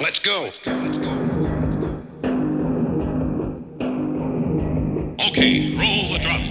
Let's go. Let's go. Let's go. Okay, roll the drop.